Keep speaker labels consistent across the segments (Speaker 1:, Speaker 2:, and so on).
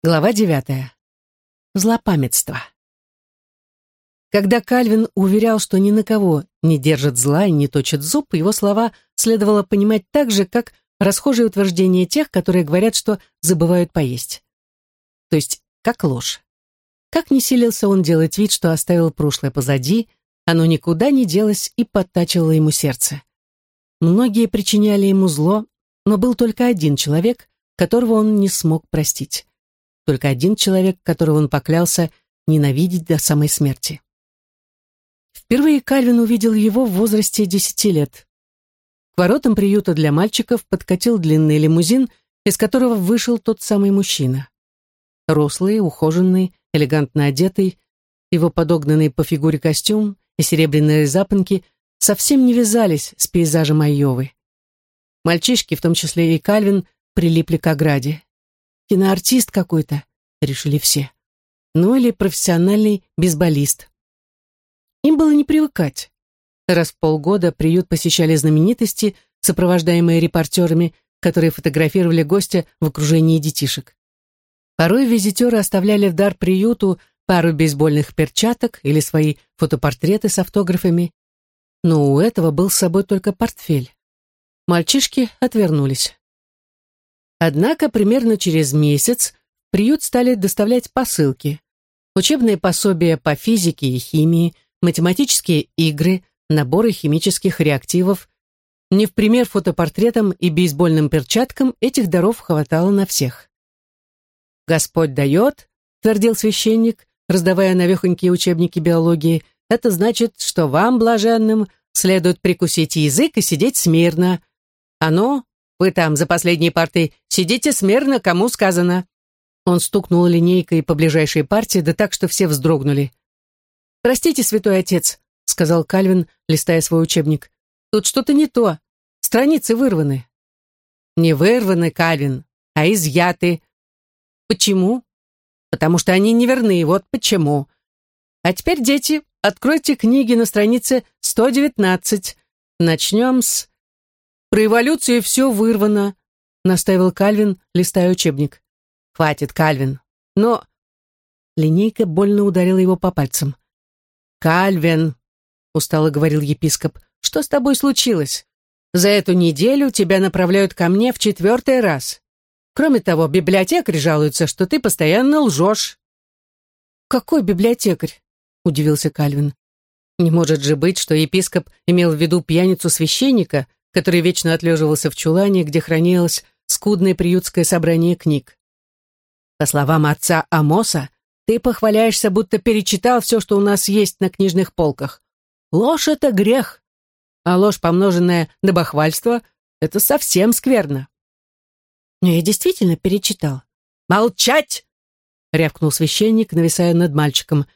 Speaker 1: Глава девятая. Злопамятство. Когда Кальвин уверял, что ни на кого не держит зла и не точит зуб, его слова следовало понимать так же, как расхожие утверждения тех, которые говорят, что забывают поесть. То есть, как ложь. Как не силился он делать вид, что оставил прошлое позади, оно никуда не делось и подтачивало ему сердце. Многие причиняли ему зло, но был только один человек, которого он не смог простить только один человек, которого он поклялся ненавидеть до самой смерти. Впервые Кальвин увидел его в возрасте десяти лет. К воротам приюта для мальчиков подкатил длинный лимузин, из которого вышел тот самый мужчина. Рослый, ухоженный, элегантно одетый, его подогнанный по фигуре костюм и серебряные запонки совсем не вязались с пейзажем Айовы. Мальчишки, в том числе и Кальвин, прилипли к ограде. Киноартист какой-то, решили все. Ну или профессиональный бейсболист. Им было не привыкать. Раз в полгода приют посещали знаменитости, сопровождаемые репортерами, которые фотографировали гостя в окружении детишек. Порой визитеры оставляли в дар приюту пару бейсбольных перчаток или свои фотопортреты с автографами, но у этого был с собой только портфель. Мальчишки отвернулись. Однако примерно через месяц в приют стали доставлять посылки. Учебные пособия по физике и химии, математические игры, наборы химических реактивов. Не в пример фотопортретам и бейсбольным перчаткам этих даров хватало на всех. «Господь дает», — твердил священник, раздавая навехонькие учебники биологии, «это значит, что вам, блаженным, следует прикусить язык и сидеть смирно. Оно, вы там, за последней партой, сидите смирно, кому сказано». Он стукнул линейкой по ближайшей партии, да так, что все вздрогнули. «Простите, святой отец», — сказал Кальвин, листая свой учебник. «Тут что-то не то. Страницы вырваны». «Не вырваны, Кальвин, а изъяты». «Почему?» «Потому что они неверны, вот почему». «А теперь, дети, откройте книги на странице 119. Начнем с...» Про эволюцию все вырвано», — настаивал Кальвин, листая учебник. «Хватит, Кальвин. Но...» Линейка больно ударила его по пальцам. «Кальвин», — устало говорил епископ, — «что с тобой случилось? За эту неделю тебя направляют ко мне в четвертый раз. Кроме того, библиотекарь жалуется, что ты постоянно лжешь». «Какой библиотекарь?» — удивился Кальвин. «Не может же быть, что епископ имел в виду пьяницу священника, который вечно отлеживался в чулане, где хранилось скудное приютское собрание книг. По словам отца Амоса, ты похваляешься, будто перечитал все, что у нас есть на книжных полках. Ложь — это грех, а ложь, помноженная на бахвальство, — это совсем скверно. Но я действительно перечитал. «Молчать!» — рявкнул священник, нависая над мальчиком.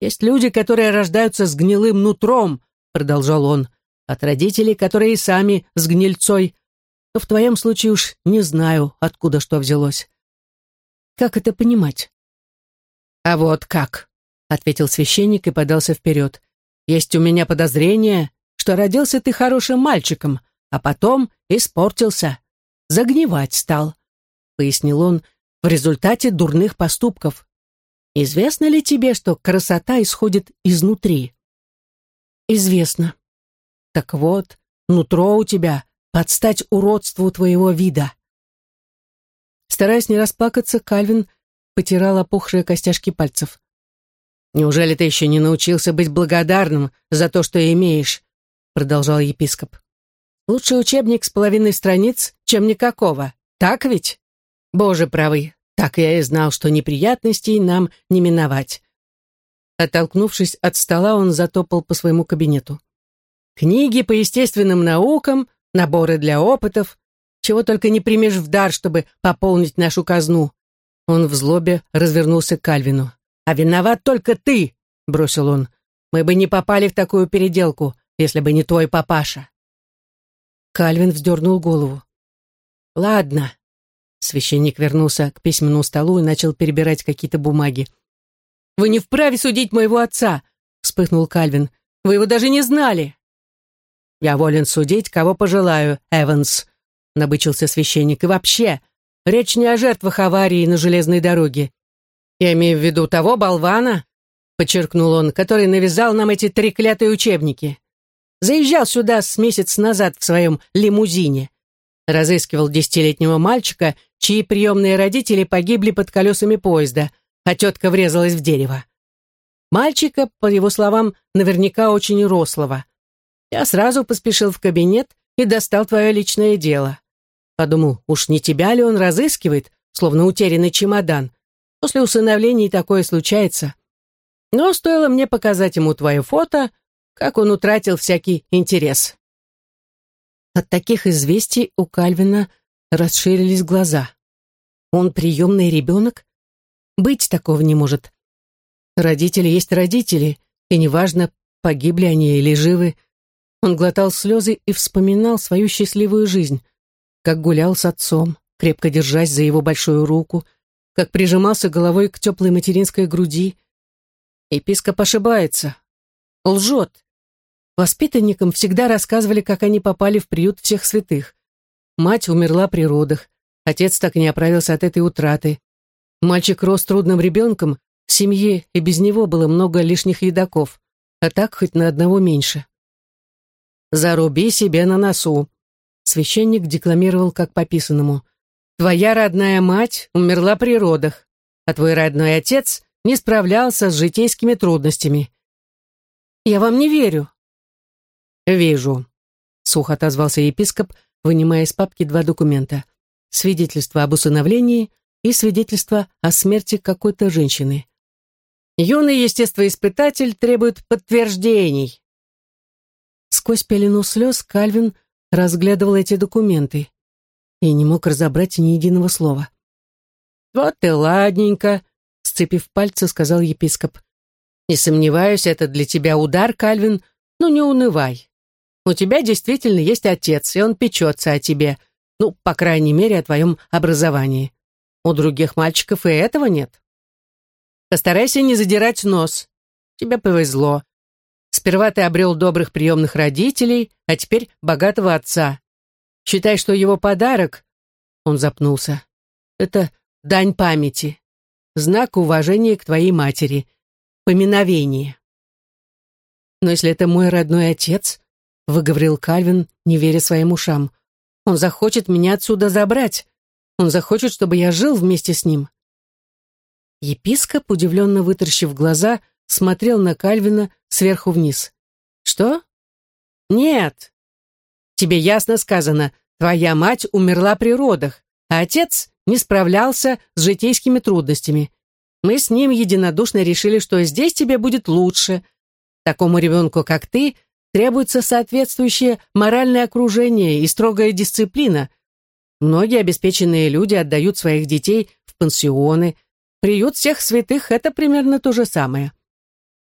Speaker 1: «Есть люди, которые рождаются с гнилым нутром», — продолжал он от родителей, которые сами с гнильцой. Но в твоем случае уж не знаю, откуда что взялось. Как это понимать? А вот как, ответил священник и подался вперед. Есть у меня подозрение, что родился ты хорошим мальчиком, а потом испортился, загнивать стал, пояснил он, в результате дурных поступков. Известно ли тебе, что красота исходит изнутри? Известно. Так вот, нутро у тебя под стать уродству твоего вида. Стараясь не расплакаться, Кальвин потирал опухшие костяшки пальцев. «Неужели ты еще не научился быть благодарным за то, что имеешь?» продолжал епископ. «Лучше учебник с половиной страниц, чем никакого. Так ведь? Боже правый, так я и знал, что неприятностей нам не миновать». Оттолкнувшись от стола, он затопал по своему кабинету. Книги по естественным наукам, наборы для опытов, чего только не примешь в дар, чтобы пополнить нашу казну. Он в злобе развернулся к Кальвину. «А виноват только ты!» — бросил он. «Мы бы не попали в такую переделку, если бы не твой папаша». Кальвин вздернул голову. «Ладно». Священник вернулся к письменному столу и начал перебирать какие-то бумаги. «Вы не вправе судить моего отца!» — вспыхнул Кальвин. «Вы его даже не знали!» «Я волен судить, кого пожелаю, Эванс», — набычился священник. «И вообще, речь не о жертвах аварии на железной дороге. Я имею в виду того болвана, подчеркнул он, который навязал нам эти треклятые учебники. Заезжал сюда с месяц назад в своем лимузине. Разыскивал десятилетнего мальчика, чьи приемные родители погибли под колесами поезда, а тетка врезалась в дерево. Мальчика, по его словам, наверняка очень рослого. Я сразу поспешил в кабинет и достал твое личное дело. Подумал, уж не тебя ли он разыскивает, словно утерянный чемодан. После усыновлений такое случается. Но стоило мне показать ему твое фото, как он утратил всякий интерес. От таких известий у Кальвина расширились глаза. Он приемный ребенок? Быть такого не может. Родители есть родители, и неважно, погибли они или живы. Он глотал слезы и вспоминал свою счастливую жизнь, как гулял с отцом, крепко держась за его большую руку, как прижимался головой к теплой материнской груди. Епископ ошибается, лжет. Воспитанникам всегда рассказывали, как они попали в приют всех святых. Мать умерла при родах, отец так и не оправился от этой утраты. Мальчик рос трудным ребенком, в семье и без него было много лишних едоков, а так хоть на одного меньше. «Заруби себе на носу», — священник декламировал как по писанному. «Твоя родная мать умерла при родах, а твой родной отец не справлялся с житейскими трудностями». «Я вам не верю». «Вижу», — сухо отозвался епископ, вынимая из папки два документа. Свидетельство об усыновлении и свидетельство о смерти какой-то женщины. Юный естествоиспытатель требует подтверждений. Сквозь пелену слез Кальвин разглядывал эти документы и не мог разобрать ни единого слова. «Вот и ладненько», — сцепив пальцы, сказал епископ. «Не сомневаюсь, это для тебя удар, Кальвин, но не унывай. У тебя действительно есть отец, и он печется о тебе, ну, по крайней мере, о твоем образовании. У других мальчиков и этого нет. Постарайся не задирать нос. Тебе повезло. Сперва ты обрел добрых приемных родителей, а теперь богатого отца. Считай, что его подарок, он запнулся, это дань памяти, знак уважения к твоей матери, поминовение. Но если это мой родной отец, выговорил Кальвин, не веря своим ушам, он захочет меня отсюда забрать. Он захочет, чтобы я жил вместе с ним. Епископ, удивленно вытаращив глаза, смотрел на Кальвина сверху вниз. «Что?» «Нет. Тебе ясно сказано, твоя мать умерла при родах, а отец не справлялся с житейскими трудностями. Мы с ним единодушно решили, что здесь тебе будет лучше. Такому ребенку, как ты, требуется соответствующее моральное окружение и строгая дисциплина. Многие обеспеченные люди отдают своих детей в пансионы, Приют всех святых — это примерно то же самое.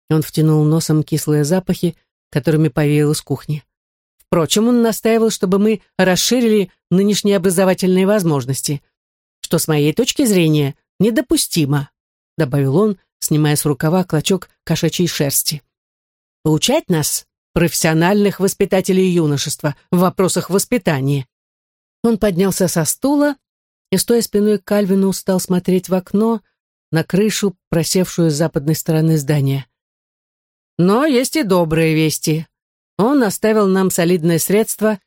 Speaker 1: Он втянул носом кислые запахи, которыми повеял из кухни. Впрочем, он настаивал, чтобы мы расширили нынешние образовательные возможности, что с моей точки зрения недопустимо, добавил он, снимая с рукава клочок кошачьей шерсти. Поучать нас, профессиональных воспитателей юношества, в вопросах воспитания. Он поднялся со стула и, стоя спиной к Кальвину, стал смотреть в окно, на крышу, просевшую с западной стороны здания. Но есть и добрые вести. Он оставил нам солидное средство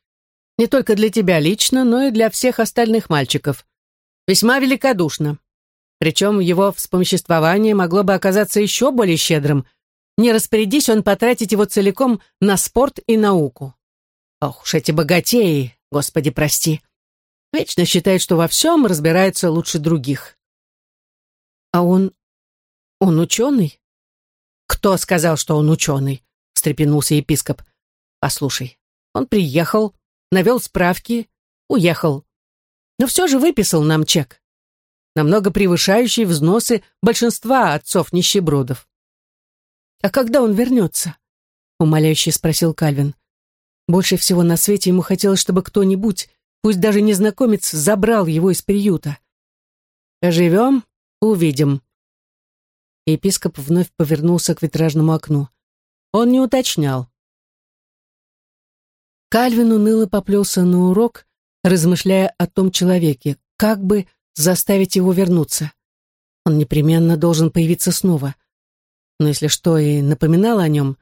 Speaker 1: не только для тебя лично, но и для всех остальных мальчиков. Весьма великодушно. Причем его вспомоществование могло бы оказаться еще более щедрым. Не распорядись он потратить его целиком на спорт и науку. Ох уж эти богатеи, господи прости. Вечно считают, что во всем разбираются лучше других. А он... он ученый? Кто сказал, что он ученый? встрепенулся епископ. Послушай, он приехал, навел справки, уехал. Но все же выписал нам чек. Намного превышающий взносы большинства отцов-нищебродов. «А когда он вернется?» — умоляюще спросил Кальвин. Больше всего на свете ему хотелось, чтобы кто-нибудь, пусть даже незнакомец, забрал его из приюта. «Живем, Увидим. Епископ вновь повернулся к витражному окну. Он не уточнял. Кальвин уныло поплелся на урок, размышляя о том человеке, как бы заставить его вернуться. Он непременно должен появиться снова. Но если что и напоминало о нем,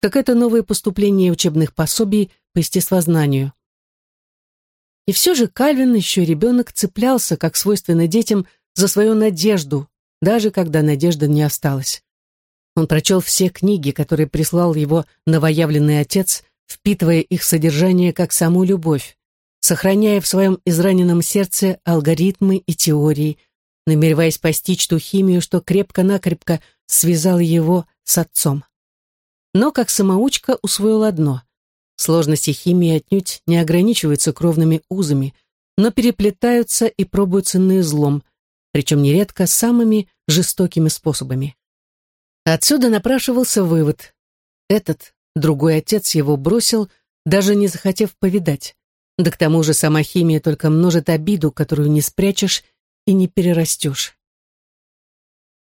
Speaker 1: так это новое поступление учебных пособий по естествознанию. И все же Кальвин, еще ребенок, цеплялся, как свойственно детям, за свою надежду, даже когда надежда не осталась. Он прочел все книги, которые прислал его новоявленный отец, впитывая их содержание как саму любовь, сохраняя в своем израненном сердце алгоритмы и теории, намереваясь постичь ту химию, что крепко-накрепко связала его с отцом. Но как самоучка усвоил одно. Сложности химии отнюдь не ограничиваются кровными узами, но переплетаются и пробуются на излом, причем нередко самыми жестокими способами. Отсюда напрашивался вывод. Этот, другой отец его бросил, даже не захотев повидать. Да к тому же сама химия только множит обиду, которую не спрячешь и не перерастешь.